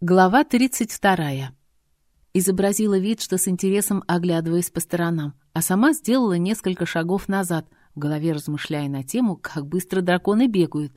Глава 32. Изобразила вид, что с интересом оглядываясь по сторонам, а сама сделала несколько шагов назад, в голове размышляя на тему, как быстро драконы бегают.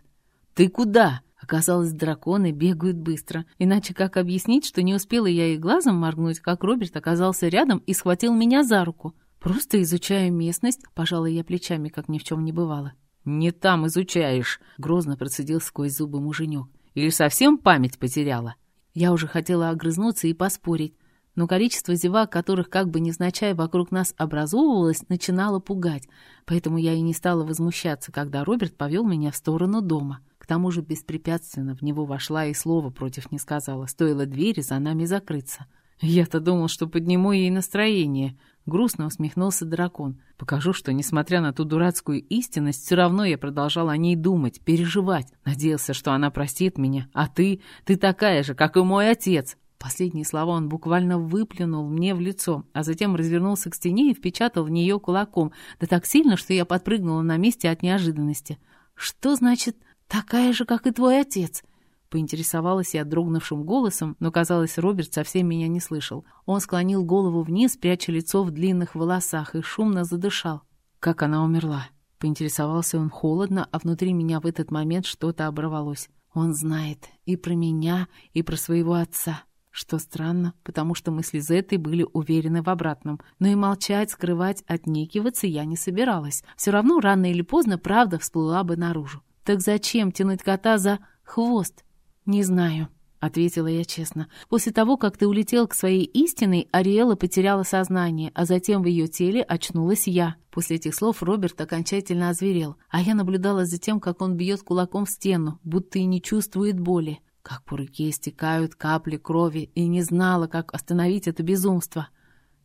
«Ты куда?» Оказалось, драконы бегают быстро. Иначе как объяснить, что не успела я и глазом моргнуть, как Роберт оказался рядом и схватил меня за руку? Просто изучаю местность, пожалуй, я плечами, как ни в чем не бывало. «Не там изучаешь», — грозно процедил сквозь зубы муженек. «Или совсем память потеряла?» Я уже хотела огрызнуться и поспорить, но количество зевак, которых как бы невзначай вокруг нас образовывалось, начинало пугать, поэтому я и не стала возмущаться, когда Роберт повел меня в сторону дома. К тому же беспрепятственно в него вошла и слова против не сказала, стоило двери за нами закрыться. Я-то думал, что подниму ей настроение. Грустно усмехнулся дракон. Покажу, что, несмотря на ту дурацкую истинность, все равно я продолжал о ней думать, переживать. Надеялся, что она простит меня. А ты, ты такая же, как и мой отец. Последние слова он буквально выплюнул мне в лицо, а затем развернулся к стене и впечатал в нее кулаком, да так сильно, что я подпрыгнула на месте от неожиданности. «Что значит «такая же, как и твой отец»?» Поинтересовалась я дрогнувшим голосом, но, казалось, Роберт совсем меня не слышал. Он склонил голову вниз, пряча лицо в длинных волосах, и шумно задышал. «Как она умерла?» Поинтересовался он холодно, а внутри меня в этот момент что-то оборвалось. Он знает и про меня, и про своего отца. Что странно, потому что мы с Лизеттой были уверены в обратном. Но и молчать, скрывать, отнекиваться я не собиралась. Все равно рано или поздно правда всплыла бы наружу. Так зачем тянуть кота за хвост? «Не знаю», — ответила я честно. «После того, как ты улетел к своей истиной, Ариэла потеряла сознание, а затем в ее теле очнулась я». После этих слов Роберт окончательно озверел, а я наблюдала за тем, как он бьет кулаком в стену, будто и не чувствует боли. Как по руке стекают капли крови, и не знала, как остановить это безумство.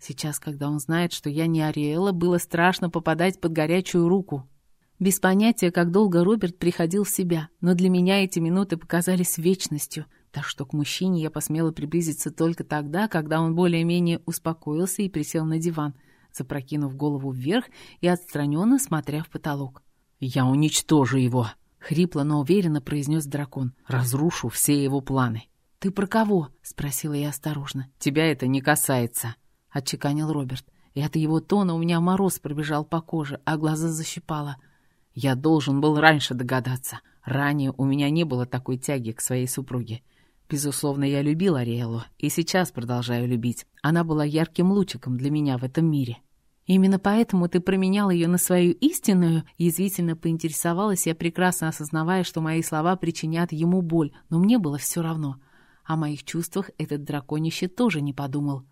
Сейчас, когда он знает, что я не Ариэла, было страшно попадать под горячую руку. Без понятия, как долго Роберт приходил в себя, но для меня эти минуты показались вечностью, так что к мужчине я посмела приблизиться только тогда, когда он более-менее успокоился и присел на диван, запрокинув голову вверх и отстраненно смотря в потолок. «Я уничтожу его!» — хрипло, но уверенно произнес дракон. «Разрушу все его планы». «Ты про кого?» — спросила я осторожно. «Тебя это не касается», — отчеканил Роберт. И от его тона у меня мороз пробежал по коже, а глаза защипало — я должен был раньше догадаться. Ранее у меня не было такой тяги к своей супруге. Безусловно, я любил Ариэлу и сейчас продолжаю любить. Она была ярким лучиком для меня в этом мире. Именно поэтому ты променял ее на свою истинную, язвительно поинтересовалась я, прекрасно осознавая, что мои слова причинят ему боль, но мне было все равно. О моих чувствах этот драконище тоже не подумал.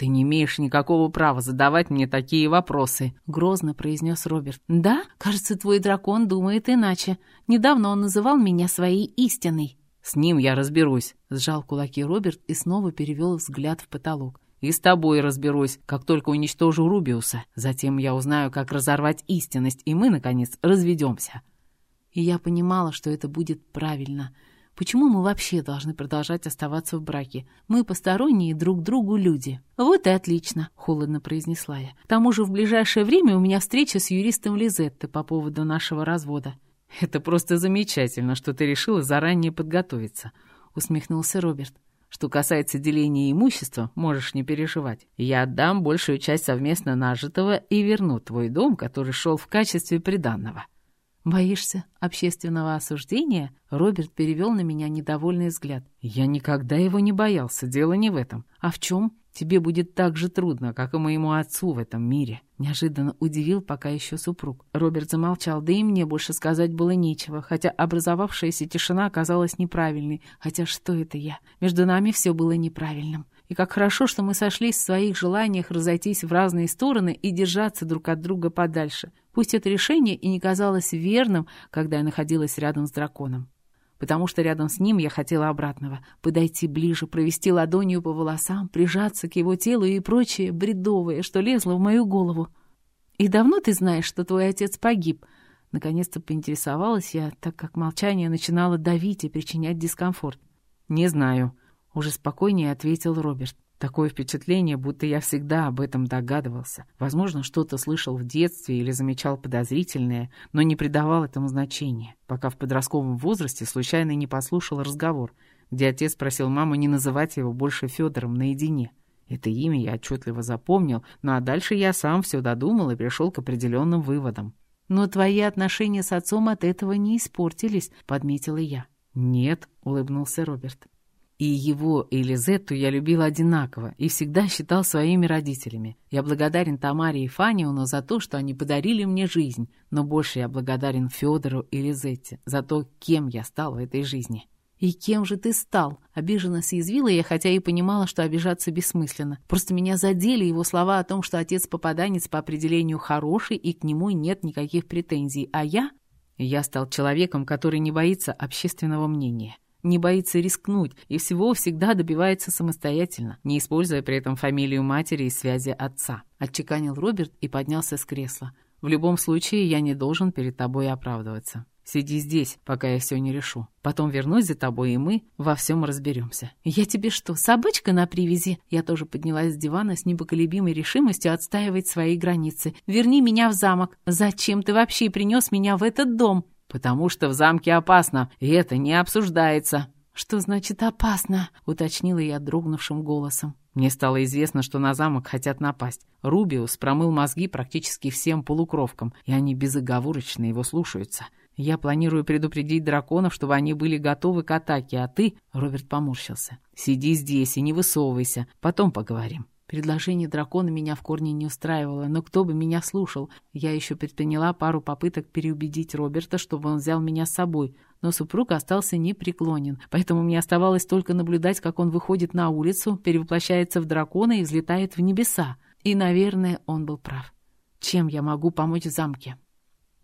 «Ты не имеешь никакого права задавать мне такие вопросы», — грозно произнес Роберт. «Да? Кажется, твой дракон думает иначе. Недавно он называл меня своей истиной». «С ним я разберусь», — сжал кулаки Роберт и снова перевел взгляд в потолок. «И с тобой разберусь, как только уничтожу Рубиуса. Затем я узнаю, как разорвать истинность, и мы, наконец, разведемся». И я понимала, что это будет правильно — Почему мы вообще должны продолжать оставаться в браке? Мы посторонние друг другу люди. Вот и отлично, холодно произнесла я. К тому же в ближайшее время у меня встреча с юристом Лизетты по поводу нашего развода. Это просто замечательно, что ты решила заранее подготовиться, усмехнулся Роберт. Что касается деления имущества, можешь не переживать. Я отдам большую часть совместно нажитого и верну твой дом, который шел в качестве приданного. «Боишься общественного осуждения?» Роберт перевел на меня недовольный взгляд. «Я никогда его не боялся, дело не в этом. А в чем? Тебе будет так же трудно, как и моему отцу в этом мире». Неожиданно удивил пока еще супруг. Роберт замолчал, да и мне больше сказать было нечего, хотя образовавшаяся тишина оказалась неправильной. Хотя что это я? Между нами все было неправильным. И как хорошо, что мы сошлись в своих желаниях разойтись в разные стороны и держаться друг от друга подальше. Пусть это решение и не казалось верным, когда я находилась рядом с драконом. Потому что рядом с ним я хотела обратного — подойти ближе, провести ладонью по волосам, прижаться к его телу и прочее бредовое, что лезло в мою голову. «И давно ты знаешь, что твой отец погиб?» Наконец-то поинтересовалась я, так как молчание начинало давить и причинять дискомфорт. «Не знаю», уже спокойнее ответил Роберт. Такое впечатление, будто я всегда об этом догадывался. Возможно, что-то слышал в детстве или замечал подозрительное, но не придавал этому значения, пока в подростковом возрасте случайно не послушал разговор, где отец просил маму не называть его больше Федором наедине. Это имя я отчетливо запомнил, ну а дальше я сам все додумал и пришел к определенным выводам. «Но твои отношения с отцом от этого не испортились», — подметила я. «Нет», — улыбнулся Роберт. И его, и Лизетту я любил одинаково и всегда считал своими родителями. Я благодарен Тамаре и Фаниуну за то, что они подарили мне жизнь, но больше я благодарен Федору и Лизетте за то, кем я стал в этой жизни. «И кем же ты стал?» — обиженно съязвила я, хотя и понимала, что обижаться бессмысленно. Просто меня задели его слова о том, что отец-попаданец по определению хороший, и к нему нет никаких претензий, а я... Я стал человеком, который не боится общественного мнения не боится рискнуть и всего всегда добивается самостоятельно, не используя при этом фамилию матери и связи отца», — отчеканил Роберт и поднялся с кресла. «В любом случае я не должен перед тобой оправдываться. Сиди здесь, пока я все не решу. Потом вернусь за тобой, и мы во всем разберемся. Я тебе что, собачка на привязи? Я тоже поднялась с дивана с непоколебимой решимостью отстаивать свои границы. Верни меня в замок. Зачем ты вообще принес меня в этот дом? «Потому что в замке опасно, и это не обсуждается». «Что значит опасно?» — уточнила я дрогнувшим голосом. Мне стало известно, что на замок хотят напасть. Рубиус промыл мозги практически всем полукровкам, и они безоговорочно его слушаются. Я планирую предупредить драконов, чтобы они были готовы к атаке, а ты...» — Роберт поморщился. «Сиди здесь и не высовывайся, потом поговорим». Предложение дракона меня в корне не устраивало, но кто бы меня слушал? Я еще предприняла пару попыток переубедить Роберта, чтобы он взял меня с собой, но супруг остался непреклонен, поэтому мне оставалось только наблюдать, как он выходит на улицу, перевоплощается в дракона и взлетает в небеса. И, наверное, он был прав. Чем я могу помочь в замке?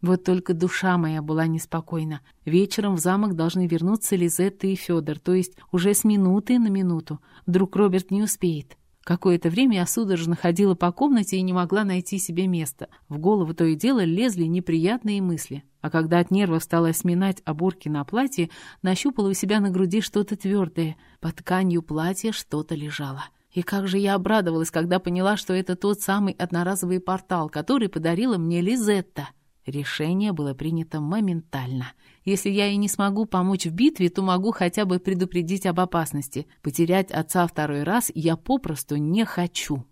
Вот только душа моя была неспокойна. Вечером в замок должны вернуться Лизетта и Федор, то есть уже с минуты на минуту. Вдруг Роберт не успеет. Какое-то время я судорожно ходила по комнате и не могла найти себе места. В голову то и дело лезли неприятные мысли. А когда от нервов стала сминать оборки на платье, нащупала у себя на груди что-то твердое. Под тканью платья что-то лежало. И как же я обрадовалась, когда поняла, что это тот самый одноразовый портал, который подарила мне Лизетта. Решение было принято моментально. Если я и не смогу помочь в битве, то могу хотя бы предупредить об опасности. Потерять отца второй раз я попросту не хочу.